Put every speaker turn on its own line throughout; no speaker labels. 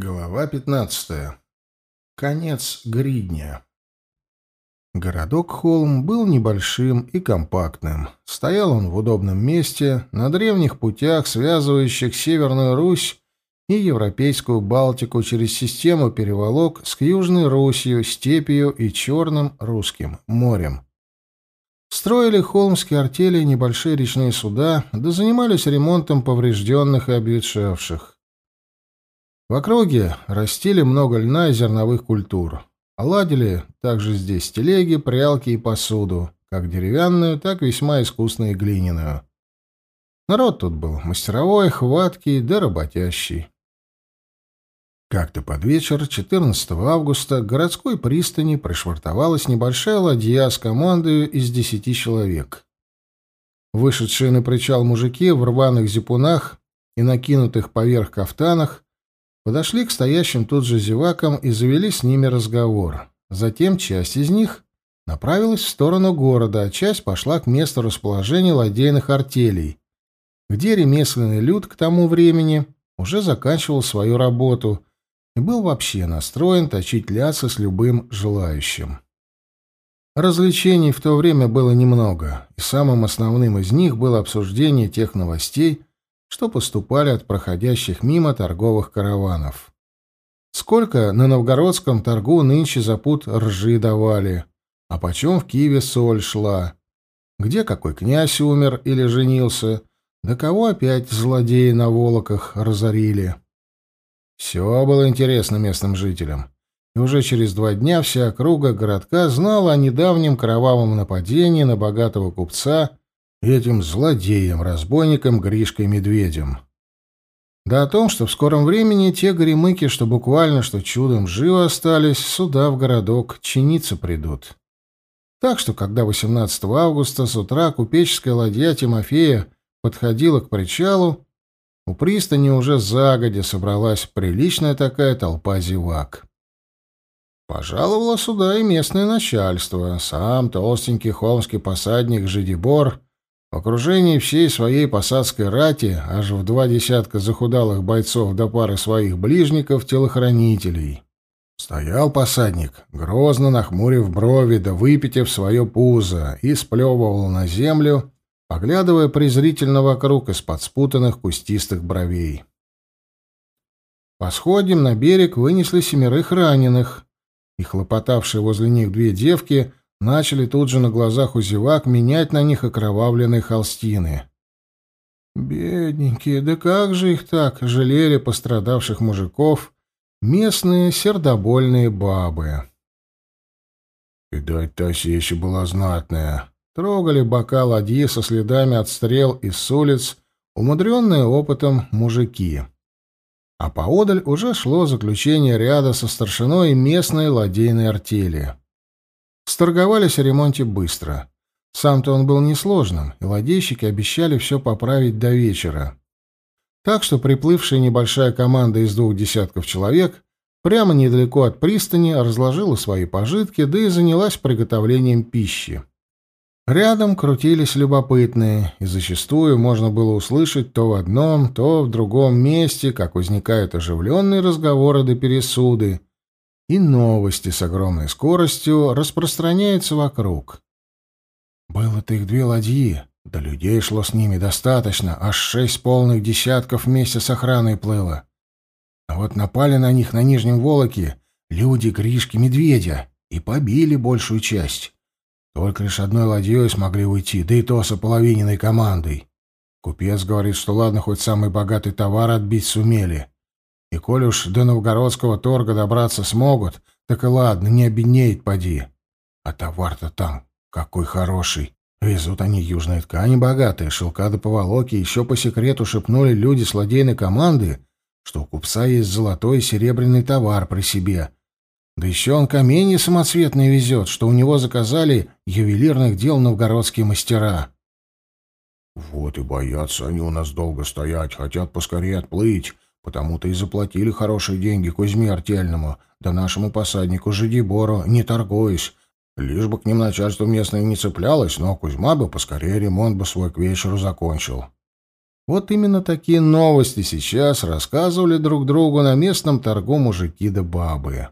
Глава 15. Конец гридня. Городок Холм был небольшим и компактным. Стоял он в удобном месте, на древних путях, связывающих Северную Русь и Европейскую Балтику через систему переволок с Южной Русью, Степью и Черным Русским морем. Строили холмские артели небольшие речные суда, да занимались ремонтом поврежденных и обветшавших. В округе растили много льна и зерновых культур. Оладили также здесь телеги, прялки и посуду, как деревянную, так весьма искусную и глиняную. Народ тут был мастеровой, хваткий да работящий. Как-то под вечер 14 августа к городской пристани пришвартовалась небольшая ладья с командой из десяти человек. Вышедшие на причал мужики в рваных зипунах и накинутых поверх кафтанах подошли к стоящим тут же зевакам и завели с ними разговор. Затем часть из них направилась в сторону города, а часть пошла к месту расположения ладейных артелей, где ремесленный люд к тому времени уже заканчивал свою работу и был вообще настроен точить лясы с любым желающим. Развлечений в то время было немного, и самым основным из них было обсуждение тех новостей, что поступали от проходящих мимо торговых караванов. Сколько на новгородском торгу нынче за пуд ржи давали, а почем в Киеве соль шла, где какой князь умер или женился, да кого опять злодеи на волоках разорили. Все было интересно местным жителям, и уже через два дня вся округа городка знала о недавнем кровавом нападении на богатого купца этим злодеем-разбойником Гришкой Медведем. Да о том, что в скором времени те горемыки, что буквально что чудом живы остались, сюда в городок чиниться придут. Так что, когда 18 августа с утра купеческая ладья Тимофея подходила к причалу, у пристани уже загодя собралась приличная такая толпа зевак. Пожаловало сюда и местное начальство, сам толстенький холмский посадник Жидибор в окружении всей своей посадской рати, аж в два десятка захудалых бойцов до пары своих ближников-телохранителей. Стоял посадник, грозно нахмурив брови да выпитив свое пузо, и сплевывал на землю, поглядывая презрительно вокруг из-под спутанных кустистых бровей. По сходням на берег вынесли семерых раненых, и хлопотавшие возле них две девки начали тут же на глазах у зевак менять на них окровавленные холстины. Бедненькие, да как же их так жалели пострадавших мужиков местные сердобольные бабы. Видать, та еще была знатная. Трогали бока ладьи со следами от стрел и с улиц, умудренные опытом мужики. А поодаль уже шло заключение ряда со старшиной местной ладейной артели. Сторговались о ремонте быстро. Сам-то он был несложным, и ладейщики обещали все поправить до вечера. Так что приплывшая небольшая команда из двух десятков человек прямо недалеко от пристани разложила свои пожитки, да и занялась приготовлением пищи. Рядом крутились любопытные, и зачастую можно было услышать то в одном, то в другом месте, как возникают оживленные разговоры да пересуды, и новости с огромной скоростью распространяются вокруг. Было-то их две ладьи, да людей шло с ними достаточно, аж шесть полных десятков вместе с охраной плыло. А вот напали на них на Нижнем Волоке люди Гришки Медведя и побили большую часть. Только лишь одной ладьей смогли уйти, да и то с ополовиненной командой. Купец говорит, что ладно, хоть самый богатый товар отбить сумели. И коль уж до новгородского торга добраться смогут, так и ладно, не обеднеет поди. А товар-то там какой хороший. Везут они южные ткани богатые, шелка до поволоки. Еще по секрету шепнули люди с ладейной команды, что у купца есть золотой и серебряный товар при себе. Да еще он каменья самоцветные везет, что у него заказали ювелирных дел новгородские мастера. Вот и боятся они у нас долго стоять, хотят поскорее отплыть. Потому-то и заплатили хорошие деньги Кузьме Артельному, да нашему посаднику Жидибору, не торгуясь. Лишь бы к ним начальство местное не цеплялось, но Кузьма бы поскорее ремонт бы свой к вечеру закончил. Вот именно такие новости сейчас рассказывали друг другу на местном торгу мужики да бабы.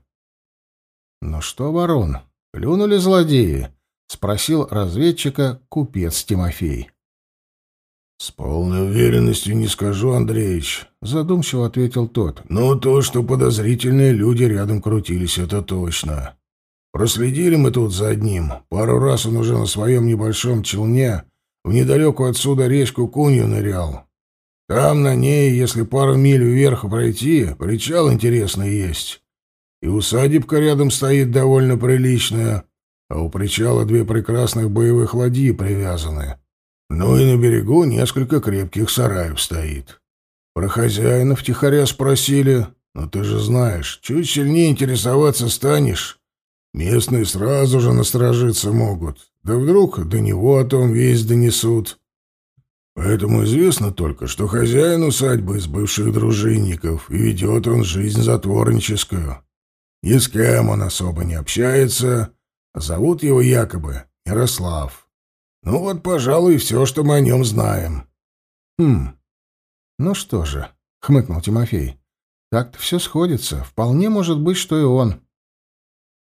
«Ну что, ворон, клюнули злодеи?» — спросил разведчика купец Тимофей.
«С полной уверенностью не скажу, Андреич», — задумчиво ответил тот. «Но то, что подозрительные люди рядом крутились, это точно. Проследили мы тут за одним. Пару раз он уже на своем небольшом челне в недалеку отсюда речку Кунью нырял. Там на ней, если пару миль вверх пройти, причал интересный есть. И усадебка рядом стоит довольно приличная, а у причала две прекрасных боевых ладьи привязаны. Ну и на берегу несколько крепких сараев стоит. Про хозяина втихаря спросили, но ты же знаешь, чуть сильнее интересоваться станешь. Местные сразу же насторожиться могут. Да вдруг до него о том весь донесут. Поэтому известно только, что хозяин усадьбы из бывших дружинников, и ведет он жизнь затворническую. Ни с кем он особо не общается, а зовут его якобы Ярослав. Ну вот, пожалуй, все, что мы о нем знаем.
Хм, ну что же, — хмыкнул Тимофей, — так-то все сходится. Вполне может быть, что и он.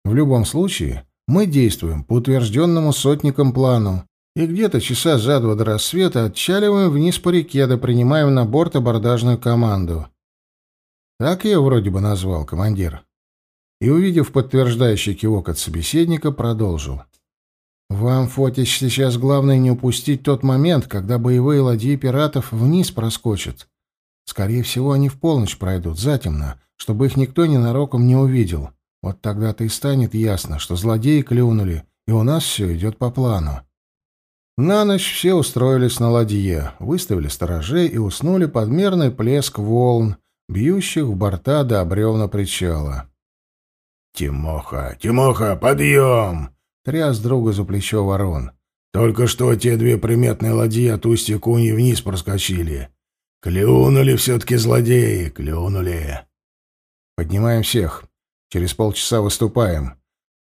В любом случае, мы действуем по утвержденному сотникам плану, и где-то часа за два до рассвета отчаливаем вниз по реке, да принимаем на борт абордажную команду. Так я вроде бы назвал, командир. И, увидев подтверждающий кивок от собеседника, продолжил. «Вам, Фотич, сейчас главное не упустить тот момент, когда боевые ладьи пиратов вниз проскочат. Скорее всего, они в полночь пройдут, затемно, чтобы их никто ненароком не увидел. Вот тогда-то и станет ясно, что злодеи клюнули, и у нас все идет по плану. На ночь все устроились на ладье, выставили сторожей и уснули под мерный плеск волн, бьющих в борта до бревна причала.
«Тимоха, Тимоха, подъем!» — тряс друга за плечо ворон. «Только что те две приметные ладьи от устья Куни вниз проскочили. Клюнули все-таки злодеи, клюнули!»
«Поднимаем всех. Через полчаса выступаем.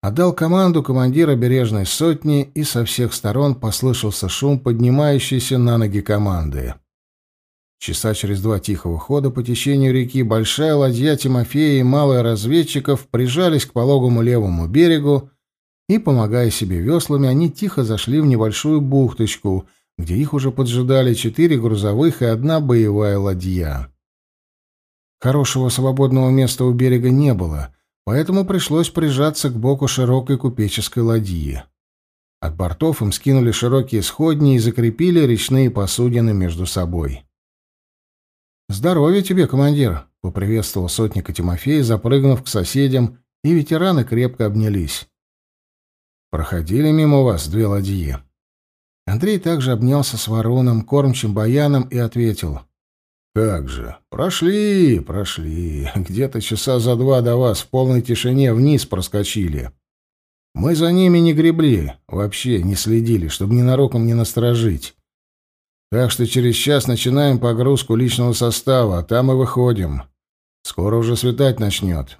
Отдал команду командира бережной сотни, и со всех сторон послышался шум поднимающейся на ноги команды. Часа через два тихого хода по течению реки большая ладья Тимофея и малая разведчиков прижались к пологому левому берегу, и, помогая себе веслами, они тихо зашли в небольшую бухточку, где их уже поджидали четыре грузовых и одна боевая ладья. Хорошего свободного места у берега не было, поэтому пришлось прижаться к боку широкой купеческой ладьи. От бортов им скинули широкие сходни и закрепили речные посудины между собой. «Здоровья тебе, командир!» — поприветствовал сотника Тимофей, запрыгнув к соседям, и ветераны крепко обнялись. «Проходили мимо вас две ладьи». Андрей также обнялся с вороном, кормчим баяном и ответил. «Как же! Прошли, прошли. Где-то часа за два до вас в полной тишине вниз проскочили. Мы за ними не гребли, вообще не следили, чтобы ненароком не насторожить. Так что через час начинаем погрузку личного состава, а там и выходим. Скоро уже светать начнет».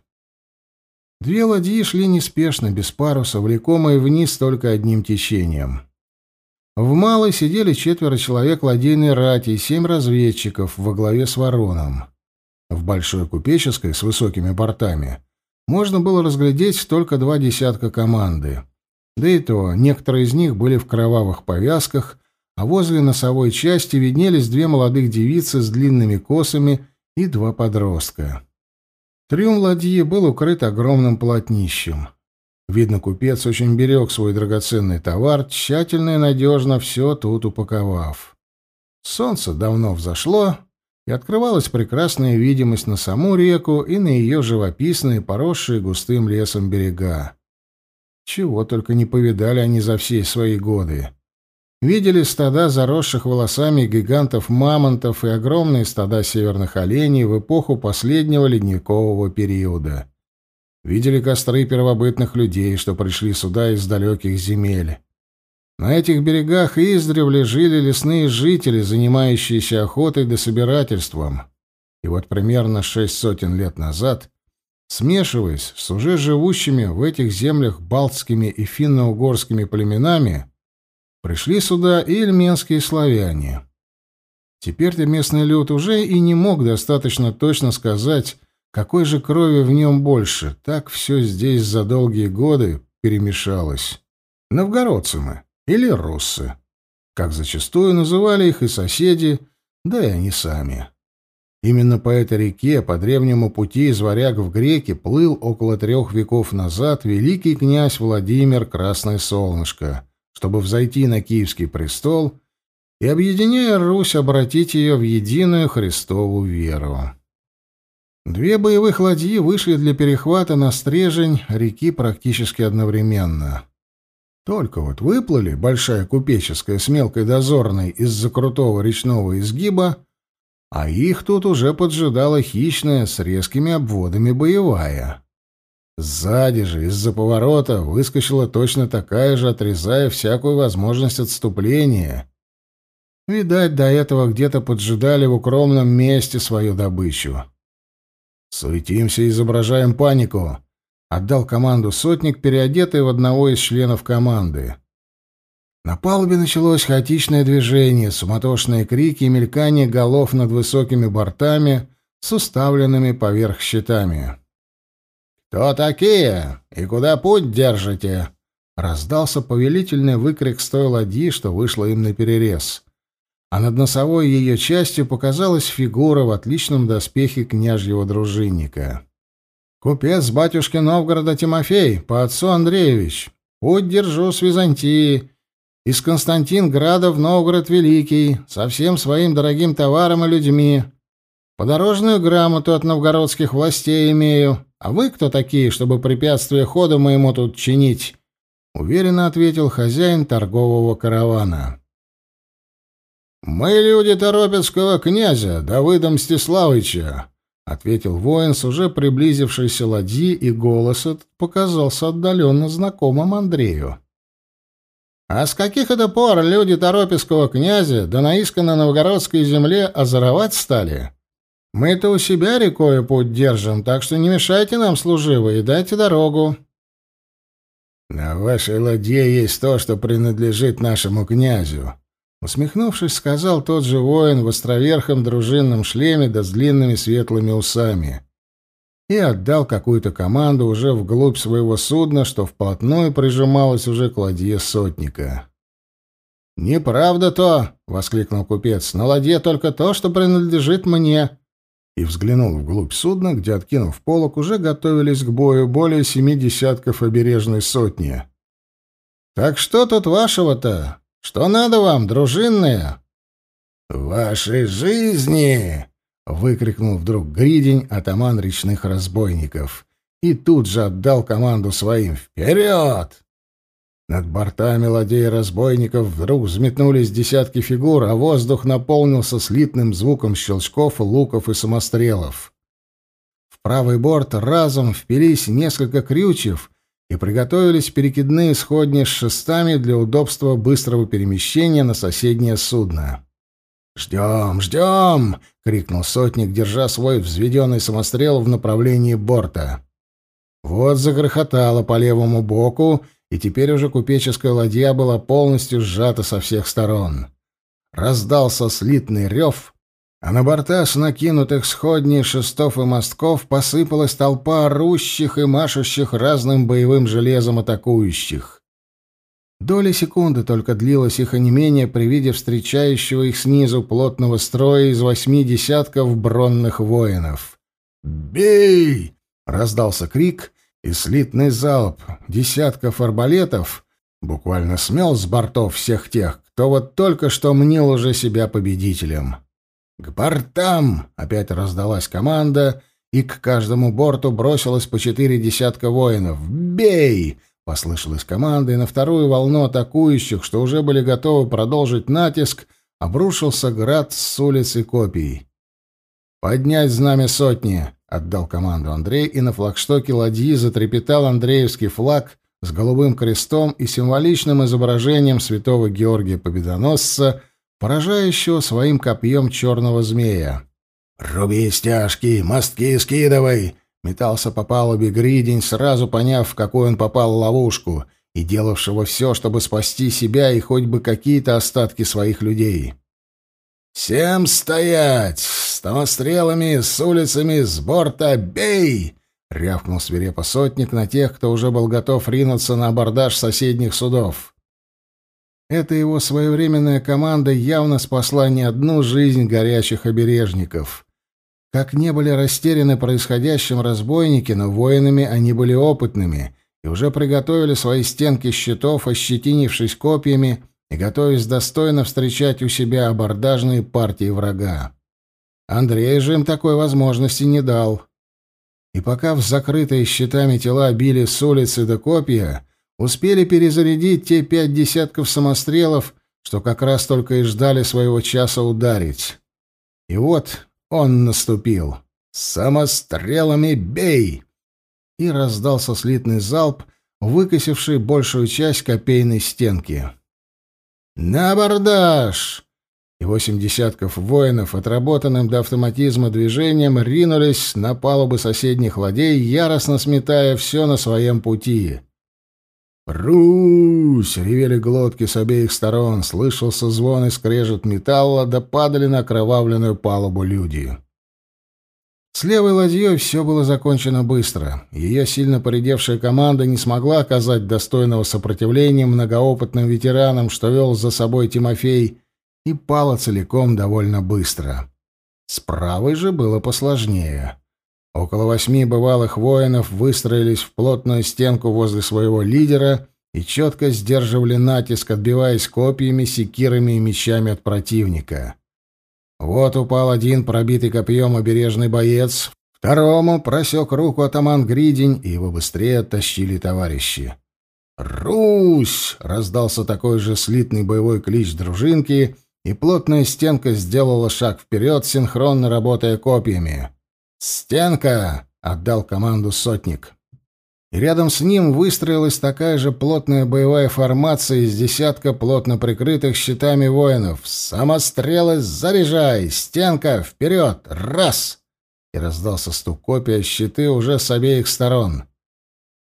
Две ладьи шли неспешно, без паруса, влекомые вниз только одним течением. В малой сидели четверо человек ладейной рати и семь разведчиков во главе с вороном. В большой купеческой с высокими бортами можно было разглядеть только два десятка команды. Да и то, некоторые из них были в кровавых повязках, а возле носовой части виднелись две молодых девицы с длинными косами и два подростка. Трюм ладьи был укрыт огромным полотнищем. Видно, купец очень берег свой драгоценный товар, тщательно и надежно все тут упаковав. Солнце давно взошло, и открывалась прекрасная видимость на саму реку и на ее живописные, поросшие густым лесом берега. Чего только не повидали они за все свои годы. Видели стада заросших волосами гигантов-мамонтов и огромные стада северных оленей в эпоху последнего ледникового периода. Видели костры первобытных людей, что пришли сюда из далеких земель. На этих берегах издревле жили лесные жители, занимающиеся охотой да собирательством. И вот примерно шесть сотен лет назад, смешиваясь с уже живущими в этих землях балтскими и финно-угорскими племенами, пришли сюда и эльменские славяне. Теперь-то местный люд уже и не мог достаточно точно сказать, какой же крови в нем больше. Так все здесь за долгие годы перемешалось. Новгородцы мы или руссы, как зачастую называли их и соседи, да и они сами. Именно по этой реке, по древнему пути из варяг в греки, плыл около трех веков назад великий князь Владимир Красное Солнышко, чтобы взойти на Киевский престол и, объединяя Русь, обратить ее в единую Христову веру. Две боевых ладьи вышли для перехвата на стрежень реки практически одновременно. Только вот выплыли большая купеческая с мелкой дозорной из-за крутого речного изгиба, а их тут уже поджидала хищная с резкими обводами боевая. Сзади же, из-за поворота, выскочила точно такая же, отрезая всякую возможность отступления. Видать, до этого где-то поджидали в укромном месте свою добычу. «Суетимся изображаем панику», — отдал команду сотник, переодетый в одного из членов команды. На палубе началось хаотичное движение, суматошные крики и мелькание голов над высокими бортами с уставленными поверх щитами. «Кто такие? И куда путь держите?» Раздался повелительный выкрик с той ладьи, что вышла им на перерез. А над носовой ее частью показалась фигура в отличном доспехе княжьего дружинника. «Купец батюшки Новгорода Тимофей, по отцу Андреевич. Путь держу с Византии» из Константинграда в Новгород Великий со всем своим дорогим товаром и людьми. Подорожную грамоту от новгородских властей имею. А вы кто такие, чтобы препятствие ходу моему тут чинить?» — уверенно ответил хозяин торгового каравана. «Мы люди Торопецкого князя, Давыда Мстиславыча», — ответил воин с уже приблизившейся ладьи, и голос этот показался отдаленно знакомым Андрею. А с каких это пор люди Торопецкого князя да на исконно новгородской земле озоровать стали? Мы-то у себя рекою путь держим, так что не мешайте нам, служивые, дайте дорогу. На вашей ладье есть то, что принадлежит нашему князю, усмехнувшись, сказал тот же воин в островерхом дружинном шлеме да с длинными светлыми усами и отдал какую-то команду уже вглубь своего судна, что вплотную прижималось уже к ладье сотника. «Неправда то!» — воскликнул купец. «На ладье только то, что принадлежит мне!» И взглянул вглубь судна, где, откинув полок, уже готовились к бою более семи десятков обережной сотни. «Так что тут вашего-то? Что надо вам, дружинные?» «Вашей жизни!» выкрикнул вдруг Гридень, атаман речных разбойников, и тут же отдал команду своим «Вперед!». Над бортами ладей разбойников вдруг взметнулись десятки фигур, а воздух наполнился слитным звуком щелчков, луков и самострелов. В правый борт разом впились несколько крючев и приготовились перекидные сходни с шестами для удобства быстрого перемещения на соседнее судно. «Ждем, ждем!» — крикнул сотник, держа свой взведенный самострел в направлении борта. Вот загрохотало по левому боку, и теперь уже купеческая ладья была полностью сжата со всех сторон. Раздался слитный рев, а на борта с накинутых сходней шестов и мостков посыпалась толпа орущих и машущих разным боевым железом атакующих. Доля секунды только длилось их онемение при виде встречающего их снизу плотного строя из восьми десятков бронных воинов. «Бей!» — раздался крик, и слитный залп десятков арбалетов буквально смел с бортов всех тех, кто вот только что мнил уже себя победителем. «К бортам!» — опять раздалась команда, и к каждому борту бросилось по четыре десятка воинов. «Бей!» Послышалась команда, и на вторую волну атакующих, что уже были готовы продолжить натиск, обрушился град с улицы копий. «Поднять знамя сотни!» — отдал команду Андрей, и на флагштоке ладьи затрепетал Андреевский флаг с голубым крестом и символичным изображением святого Георгия Победоносца, поражающего своим копьем черного змея. «Руби стяжки, мостки скидывай!» Метался по палубе Гридень, сразу поняв, в какую он попал ловушку, и делавшего все, чтобы спасти себя и хоть бы какие-то остатки своих людей.
«Всем стоять! Самострелами, с улицами, с борта! Бей!» — рявкнул свирепо сотник на тех, кто уже был готов ринуться на абордаж соседних судов. Эта его своевременная команда явно спасла не одну жизнь горячих обережников. Как не были растеряны происходящим разбойники, но воинами они были опытными и уже приготовили свои стенки щитов, ощетинившись копьями и готовясь достойно встречать у себя абордажные партии врага. Андрей же им такой возможности не дал. И пока в закрытые щитами тела били с улицы до копья, успели перезарядить те пять десятков самострелов, что как раз только и ждали своего часа ударить. И вот он наступил. «Самострелами бей!» И раздался слитный залп, выкосивший большую часть копейной стенки. «На абордаж!» И восемь десятков воинов, отработанным до автоматизма движением, ринулись на палубы соседних ладей, яростно сметая все на своем пути. «Русь!» — ревели глотки с обеих сторон, слышался звон и скрежет металла, да падали на окровавленную палубу люди. С левой ладьей все было закончено быстро. Ее сильно поредевшая команда не смогла оказать достойного сопротивления многоопытным ветеранам, что вел за собой Тимофей, и пала целиком довольно быстро. С правой же было посложнее. Около восьми бывалых воинов выстроились в плотную стенку возле своего лидера и четко сдерживали натиск, отбиваясь копьями, секирами и мечами от противника. Вот упал один пробитый копьем обережный боец, второму просек руку атаман Гридень, и его быстрее оттащили товарищи. «Русь!» — раздался такой же слитный боевой клич дружинки, и плотная стенка сделала шаг вперед, синхронно работая копьями. «Стенка!» — отдал команду сотник. И рядом с ним выстроилась такая же плотная боевая формация из десятка плотно прикрытых щитами воинов. «Самострелы заряжай! Стенка! Вперед! Раз!» И раздался стук копия щиты уже с обеих сторон.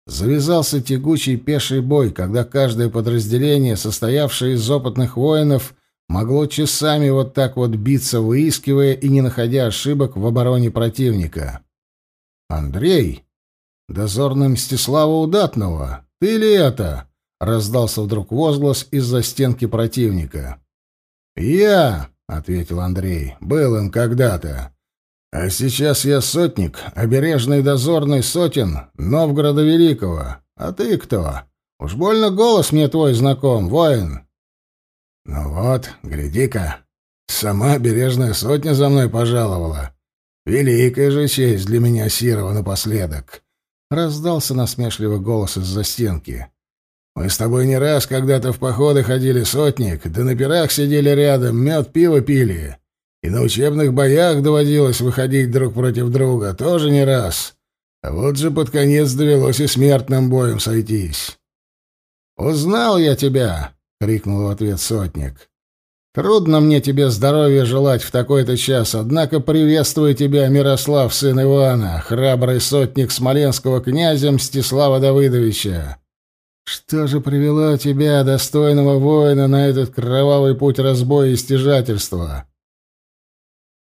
Завязался тягучий пеший бой, когда каждое подразделение, состоявшее из опытных воинов, могло часами вот так вот биться, выискивая и не находя ошибок в обороне противника. Андрей «Дозорный Мстислава Удатного! Ты ли это?» — раздался вдруг возглас из-за стенки противника. «Я!» — ответил Андрей. «Был им когда-то. А сейчас я сотник, обережный дозорный сотен Новгорода Великого. А ты кто? Уж больно голос мне твой знаком, воин». «Ну вот, гляди-ка, сама бережная сотня за мной пожаловала. Великая же честь для меня, Сирова, напоследок. Раздался насмешливый голос из-за стенки. «Мы с тобой не раз когда-то в походы ходили, сотник, да на пирах сидели рядом, мед, пиво пили. И на учебных боях доводилось выходить друг против друга, тоже не раз. А вот же под конец довелось и смертным боем сойтись». «Узнал я тебя!» — крикнул в ответ сотник. Трудно мне тебе здоровья желать в такой-то час, однако приветствую тебя, Мирослав, сын Ивана, храбрый сотник смоленского князя Мстислава Давыдовича. Что же привело тебя, достойного воина, на этот кровавый путь разбоя и стяжательства?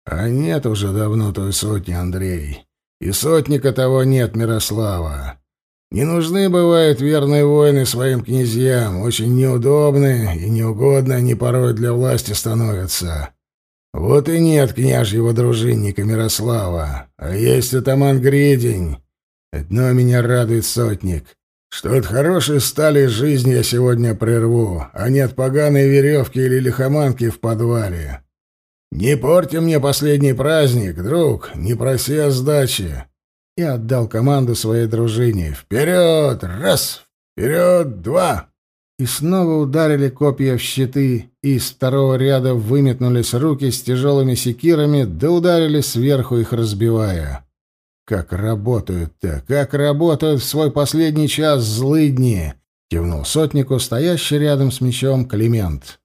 А нет уже давно той сотни, Андрей. И сотника того нет, Мирослава. Не нужны, бывают, верные воины своим князьям, очень неудобны и неугодны они порой для власти становятся. Вот и нет княжьего дружинника Мирослава, а есть атаман Гридень. Одно меня радует сотник, что от хорошей стали жизни я сегодня прерву, а не от поганой веревки или лихоманки в подвале. Не порти мне последний праздник, друг, не проси о сдаче и отдал команду своей дружине. «Вперед! Раз! Вперед! Два!» И снова ударили копья в щиты, и из второго ряда выметнулись руки с тяжелыми секирами, да ударили сверху их разбивая. «Как работают-то! Как работают в свой последний час злыдни!» — кивнул сотнику, стоящий рядом с мечом Климент.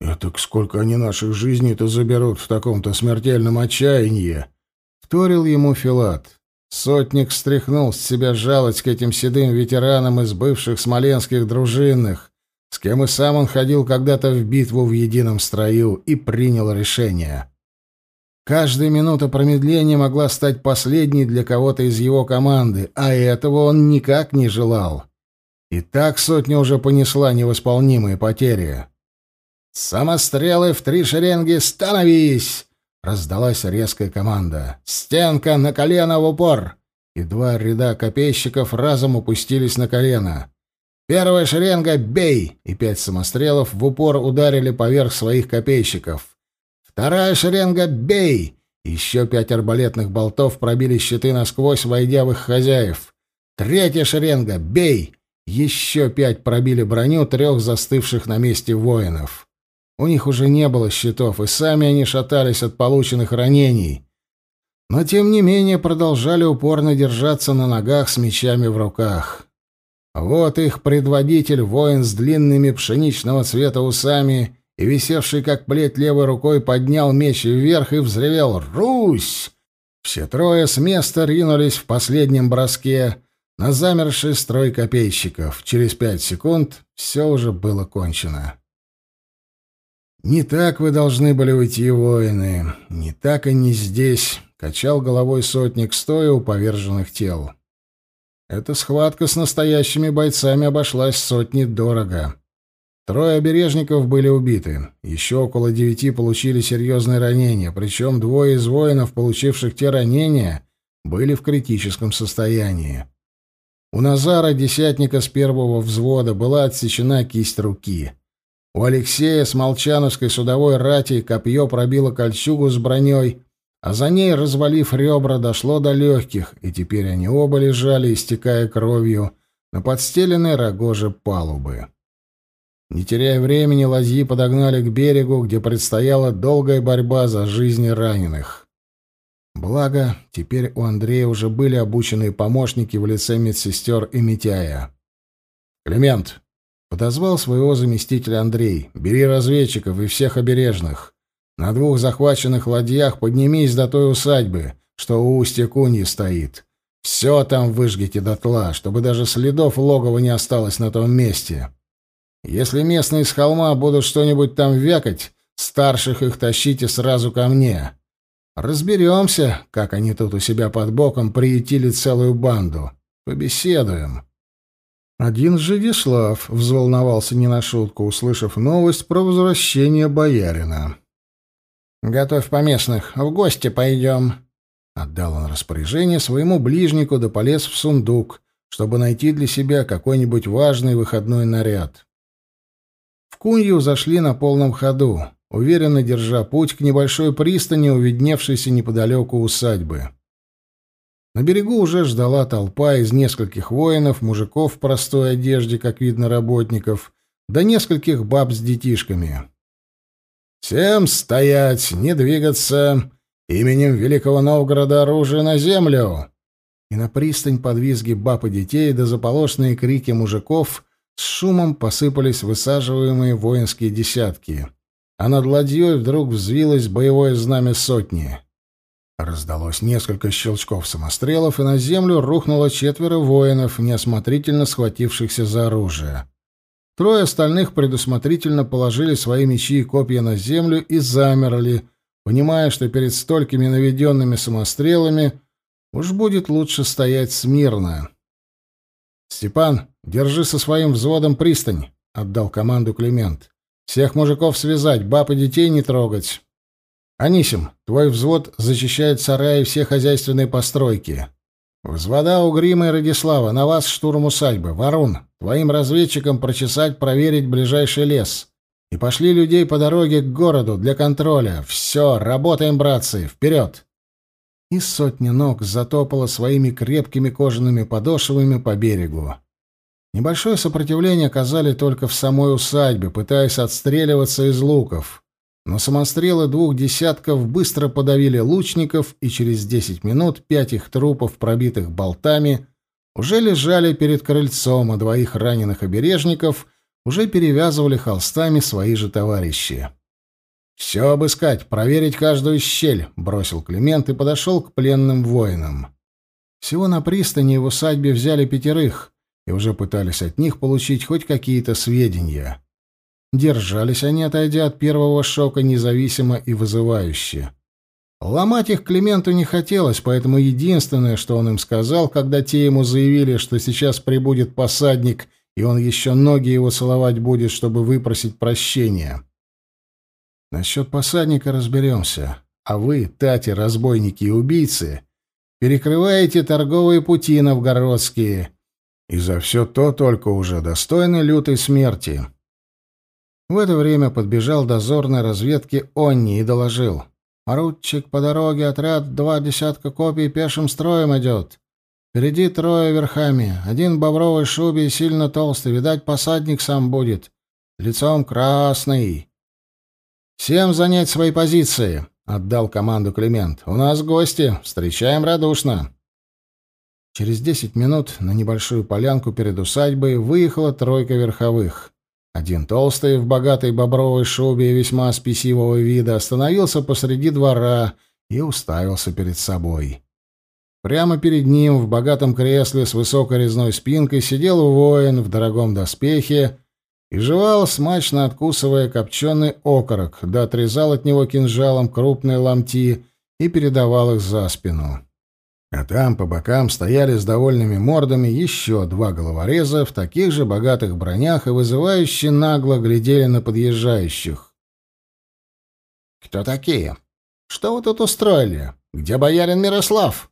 «Это сколько они наших жизней-то заберут в таком-то смертельном отчаянии?» — вторил ему Филат. Сотник стряхнул с себя жалость к этим седым ветеранам из бывших смоленских дружинных,
с кем и сам он ходил когда-то в битву в едином строю и принял решение. Каждая минута промедления могла стать последней для кого-то из его команды, а этого он никак не желал. И так сотня уже понесла невосполнимые потери. «Самострелы в три шеренги, становись!» — раздалась резкая команда. «Стенка на колено в упор!» И два ряда копейщиков разом упустились на колено. «Первая шеренга — бей!» И пять самострелов в упор ударили поверх своих копейщиков. Вторая шеренга — бей! Еще пять арбалетных болтов пробили щиты насквозь, войдя в их хозяев. Третья шеренга — бей! Еще пять пробили броню трех застывших на месте воинов. У них уже не было щитов, и сами они шатались от полученных ранений. Но, тем не менее, продолжали упорно держаться на ногах с мечами в руках. Вот их предводитель, воин с длинными пшеничного цвета усами и, висевший как плеть левой рукой, поднял меч вверх и взревел «Русь!». Все трое с места ринулись в последнем броске на замерший строй копейщиков. Через пять секунд все уже было кончено. «Не так вы должны были уйти, воины, не так и не здесь», — качал головой сотник, стоя у поверженных тел. «Эта схватка с настоящими бойцами обошлась сотни дорого». Трое обережников были убиты. Еще около девяти получили серьезные ранения, причем двое из воинов, получивших те ранения, были в критическом состоянии. У Назара, десятника с первого взвода, была отсечена кисть руки. У Алексея с молчановской судовой рати копье пробило кольчугу с броней, а за ней, развалив ребра, дошло до легких, и теперь они оба лежали, истекая кровью, на подстеленной рогоже палубы. Не теряя времени, ладьи подогнали к берегу, где предстояла долгая борьба за жизни раненых. Благо, теперь у Андрея уже были обученные помощники в лице медсестер и Митяя. «Климент!» — подозвал своего заместителя Андрей. «Бери разведчиков и всех обережных. На двух захваченных ладьях поднимись до той усадьбы, что у устья Куньи стоит. Все там выжгите дотла, чтобы даже следов логова не осталось на том месте». Если местные с холма будут что-нибудь там вякать, старших их тащите сразу ко мне. Разберемся, как они тут у себя под боком приютили целую банду. Побеседуем. Один Жидислав взволновался не на шутку, услышав новость про возвращение боярина. «Готовь поместных, в гости пойдем», — отдал он распоряжение своему ближнику да полез в сундук, чтобы найти для себя какой-нибудь важный выходной наряд. В Кунью зашли на полном ходу, уверенно держа путь к небольшой пристани, увидневшейся неподалеку усадьбы. На берегу уже ждала толпа из нескольких воинов, мужиков в простой одежде, как видно, работников, да нескольких баб с детишками. «Всем стоять, не двигаться! Именем Великого Новгорода оружие на землю!» И на пристань под визги баб и детей да заполошные крики мужиков с шумом посыпались высаживаемые воинские десятки, а над ладьей вдруг взвилось боевое знамя сотни. Раздалось несколько щелчков самострелов, и на землю рухнуло четверо воинов, неосмотрительно схватившихся за оружие. Трое остальных предусмотрительно положили свои мечи и копья на землю и замерли, понимая, что перед столькими наведенными самострелами уж будет лучше стоять смирно. «Степан, держи со своим взводом пристань», — отдал команду Климент. «Всех мужиков связать, баб и детей не трогать. Анисим, твой взвод защищает сараи и все хозяйственные постройки. Взвода Угрима и Радислава, на вас штурм усадьбы. Варун, твоим разведчикам прочесать, проверить ближайший лес. И пошли людей по дороге к городу для контроля. Все, работаем, братцы, вперед!» и сотня ног затопала своими крепкими кожаными подошвами по берегу. Небольшое сопротивление оказали только в самой усадьбе, пытаясь отстреливаться из луков. Но самострелы двух десятков быстро подавили лучников, и через десять минут пять их трупов, пробитых болтами, уже лежали перед крыльцом, а двоих раненых обережников уже перевязывали холстами свои же товарищи. «Все обыскать, проверить каждую щель», — бросил Климент и подошел к пленным воинам. Всего на пристани в усадьбе взяли пятерых, и уже пытались от них получить хоть какие-то сведения. Держались они, отойдя от первого шока, независимо и вызывающе. Ломать их Клименту не хотелось, поэтому единственное, что он им сказал, когда те ему заявили, что сейчас прибудет посадник, и он еще ноги его целовать будет, чтобы выпросить прощения. Насчет посадника разберемся. А вы, тати, разбойники и убийцы, перекрываете торговые пути новгородские, и за все то только уже достойны лютой смерти. В это время подбежал дозорной разведки Онни и доложил. «Поручик, по дороге отряд два десятка копий пешим строем идет. Впереди трое верхами, один в бобровой шубе и сильно толстый, видать, посадник сам будет, лицом красный. Всем занять свои позиции!» — отдал команду Климент. «У нас гости, встречаем радушно». Через десять минут на небольшую полянку перед усадьбой выехала тройка верховых. Один толстый в богатой бобровой шубе и весьма спесивого вида остановился посреди двора и уставился перед собой. Прямо перед ним в богатом кресле с высокой резной спинкой сидел воин в дорогом доспехе и жевал, смачно откусывая копченый окорок, да отрезал от него кинжалом крупные ломти и передавал их за спину. А там по бокам стояли с довольными мордами еще два головореза в таких же богатых бронях и вызывающе нагло глядели на подъезжающих. «Кто такие? Что вы тут устроили? Где боярин Мирослав?»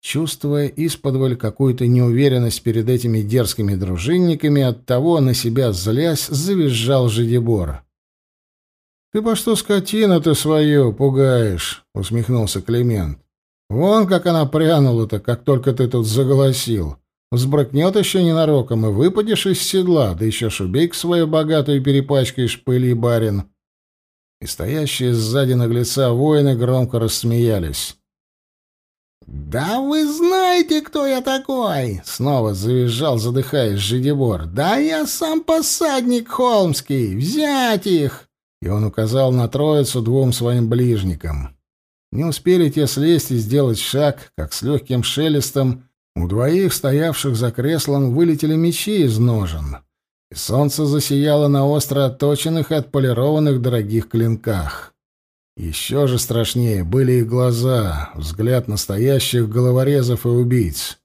Чувствуя исподволь какую-то неуверенность перед этими дерзкими дружинниками, оттого на себя злясь, завизжал Жидебор. «Ты по что скотина ты свою пугаешь?» — усмехнулся Климент. Вон как она прянула-то, как только ты тут заголосил. Взбрыкнет еще ненароком, и выпадешь из седла, да еще шубейк свою богатую перепачкаешь пыли, барин. И стоящие сзади наглеца воины громко рассмеялись. «Да вы знаете, кто я такой!» — снова завизжал, задыхаясь Жидебор. «Да я сам посадник холмский! Взять их!» И он указал на троицу двум своим ближникам. Не успели те слезть и сделать шаг, как с легким шелестом у двоих, стоявших за креслом, вылетели мечи из ножен, и солнце засияло на остро отточенных и отполированных дорогих клинках. Еще же страшнее были их глаза, взгляд настоящих головорезов и убийц.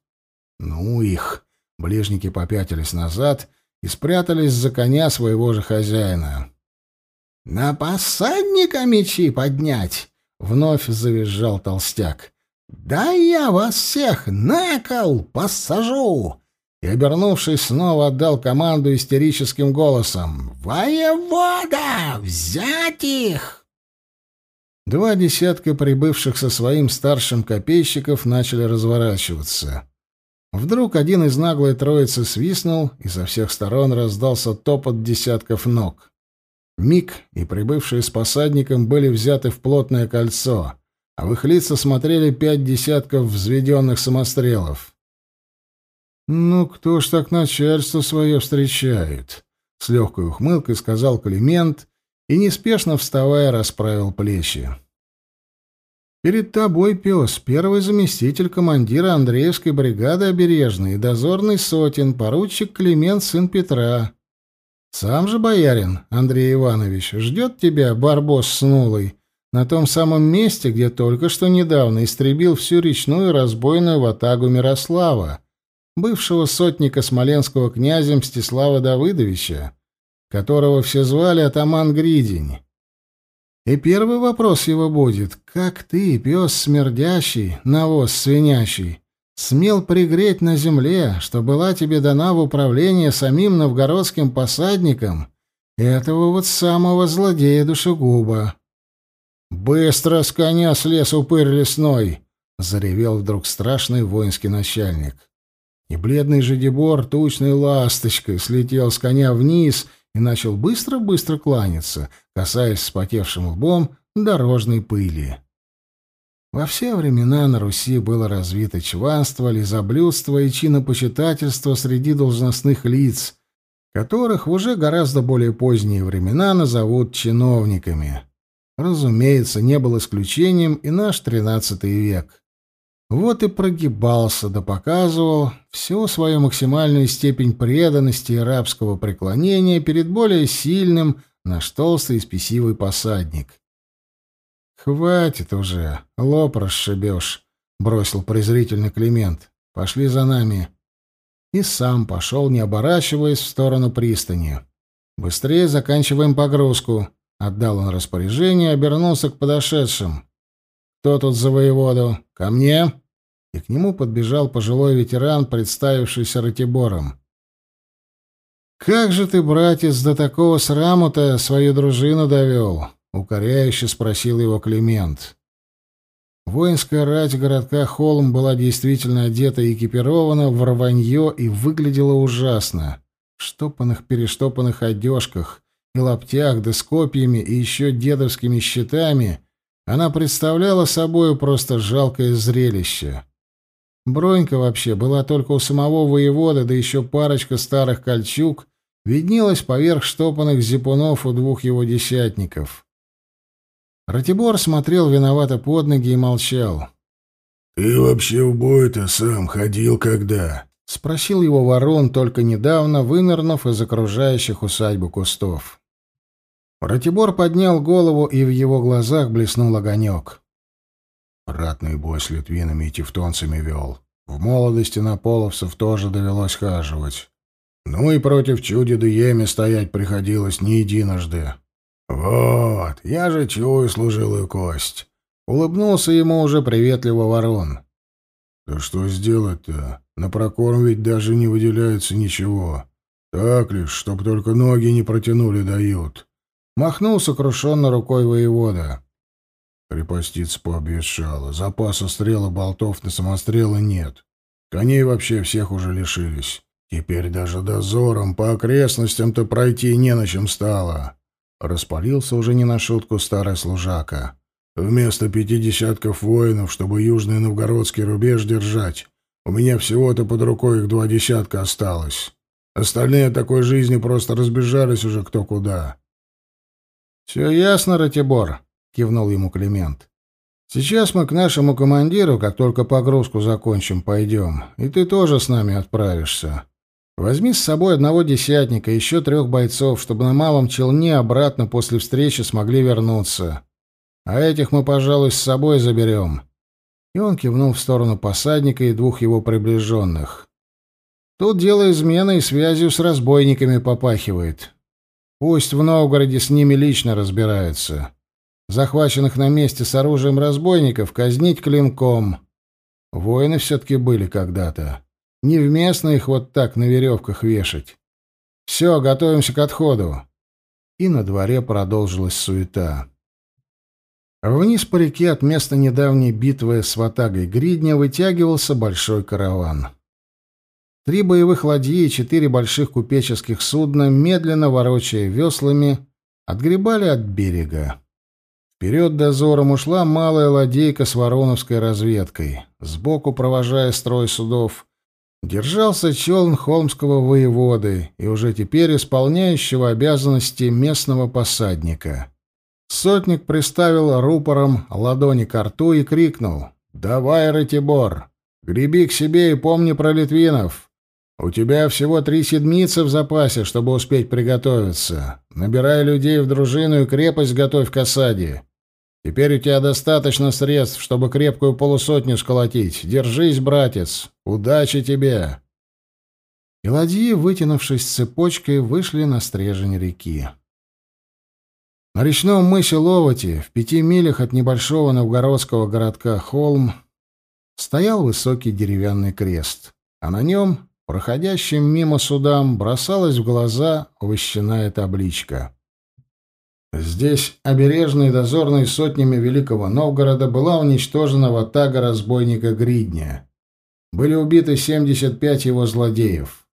Ну их! Ближники попятились назад и спрятались за коня своего же хозяина. «На посадника мечи поднять!» Вновь завизжал толстяк. «Да я вас всех на кол посажу!» И, обернувшись, снова отдал команду истерическим голосом. «Воевода! Взять их!» Два десятка прибывших со своим старшим копейщиков начали разворачиваться. Вдруг один из наглой троицы свистнул, и со всех сторон раздался топот десятков ног. Миг и прибывшие с посадником были взяты в плотное кольцо, а в их лица смотрели пять десятков взведенных самострелов. «Ну, кто ж так начальство свое встречает?» — с легкой ухмылкой сказал Климент и, неспешно вставая, расправил плечи. «Перед тобой, пес, первый заместитель командира Андреевской бригады обережной и дозорный сотен, поручик Климент, сын Петра. Сам же боярин, Андрей Иванович, ждет тебя, барбос снулый, на том самом месте, где только что недавно истребил всю речную разбойную ватагу Мирослава, бывшего сотника смоленского князя Мстислава Давыдовича, которого все звали атаман Гридень. И первый вопрос его будет, как ты, пес смердящий, навоз свинящий, смел пригреть на земле, что была тебе дана в управление самим новгородским посадником этого вот самого злодея душегуба. «Быстро с коня слез упырь лесной!» — заревел вдруг страшный воинский начальник. И бледный жидебор тучной ласточкой слетел с коня вниз и начал быстро-быстро кланяться, касаясь вспотевшим лбом дорожной пыли. Во все времена на Руси было развито чванство, лизоблюдство и чинопочитательство среди должностных лиц, которых в уже гораздо более поздние времена назовут чиновниками. Разумеется, не был исключением и наш XIII век. Вот и прогибался да показывал всю свою максимальную степень преданности и рабского преклонения перед более сильным, наш толстый и спесивый посадник. «Хватит уже, лоб расшибешь», — бросил презрительно Климент. «Пошли за нами». И сам пошел, не оборачиваясь, в сторону пристани. «Быстрее заканчиваем погрузку», — отдал он распоряжение, обернулся к подошедшим. «Кто тут за воеводу? Ко мне!» И к нему подбежал пожилой ветеран, представившийся Ратибором. «Как же ты, братец, до такого сраму-то свою дружину довел?» — укоряюще спросил его Климент. Воинская рать городка Холм была действительно одета и экипирована в рванье и выглядела ужасно. В штопанных-перештопанных одежках и лаптях, да с копьями и еще дедовскими щитами она представляла собою просто жалкое зрелище. Бронька вообще была только у самого воевода, да еще парочка старых кольчуг виднелась поверх штопанных зипунов у двух его десятников. Ратибор смотрел виновато под ноги и молчал.
«Ты вообще в бой-то сам ходил когда?»
— спросил его ворон, только недавно вынырнув из окружающих усадьбу кустов. Ратибор поднял голову, и в его глазах блеснул огонек.
Ратный бой с литвинами и тевтонцами вел. В молодости на половцев тоже довелось хаживать. Ну и против чуди Дуеми стоять приходилось не единожды. «Вот, я же чую служилую кость!» Улыбнулся ему уже приветливо ворон. «Да что сделать-то? На прокорм ведь даже не выделяется ничего. Так лишь, чтоб только ноги не протянули дают». Махнул сокрушенно рукой воевода. Крепостица пообещала. Запаса стрел и болтов на самострелы нет. Коней вообще всех уже лишились. Теперь даже дозором по окрестностям-то пройти не на чем стало. Распалился уже не на шутку старый служака. Вместо пяти десятков воинов, чтобы южный новгородский рубеж держать, у меня всего-то под рукой их два десятка осталось. Остальные такой жизни просто разбежались уже кто куда.
— Все ясно, Ратибор, — кивнул ему Климент. «Сейчас мы к нашему командиру, как только погрузку закончим, пойдем, и ты тоже с нами отправишься. Возьми с собой одного десятника, еще трех бойцов, чтобы на малом челне обратно после встречи смогли вернуться. А этих мы, пожалуй, с собой заберем». И он кивнул в сторону посадника и двух его приближенных. «Тут дело измены и связью с разбойниками попахивает. Пусть в Новгороде с ними лично разбираются» захваченных на месте с оружием разбойников, казнить клинком. Воины все-таки были когда-то. Невместно их вот так на веревках вешать. Все, готовимся к отходу. И на дворе продолжилась суета. Вниз по реке от места недавней битвы с ватагой Гридня вытягивался большой караван. Три боевых ладьи и четыре больших купеческих судна, медленно ворочая веслами, отгребали от берега. Вперед дозором ушла малая ладейка с вороновской разведкой. Сбоку, провожая строй судов, держался челн холмского воеводы и уже теперь исполняющего обязанности местного посадника. Сотник приставил рупором ладони к рту и крикнул «Давай, Ратибор, греби к себе и помни про литвинов. У тебя всего три седмицы в запасе, чтобы успеть приготовиться. Набирай людей в дружину и крепость готовь к осаде. Теперь у тебя достаточно средств, чтобы крепкую полусотню сколотить. Держись, братец. Удачи тебе!» И ладьи, вытянувшись цепочкой, вышли на стрежень реки. На речном мысе Ловоти, в пяти милях от небольшого новгородского городка Холм, стоял высокий деревянный крест, а на нем, проходящим мимо судам, бросалась в глаза овощаная табличка. Здесь обережной дозорной сотнями Великого Новгорода была уничтожена ватага разбойника Гридня. Были убиты 75 его злодеев.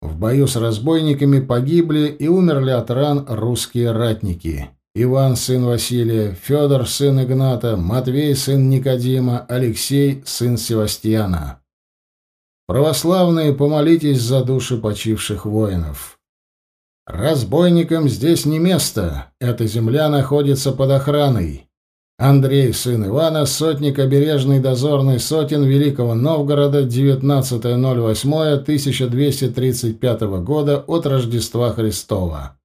В бою с разбойниками погибли и умерли от ран русские ратники. Иван, сын Василия, Федор, сын Игната, Матвей, сын Никодима, Алексей, сын Севастьяна. Православные, помолитесь за души почивших воинов. Разбойникам здесь не место. Эта земля находится под охраной. Андрей, сын Ивана, сотник обережный дозорный сотен Великого Новгорода, 19.08.1235 года от Рождества Христова.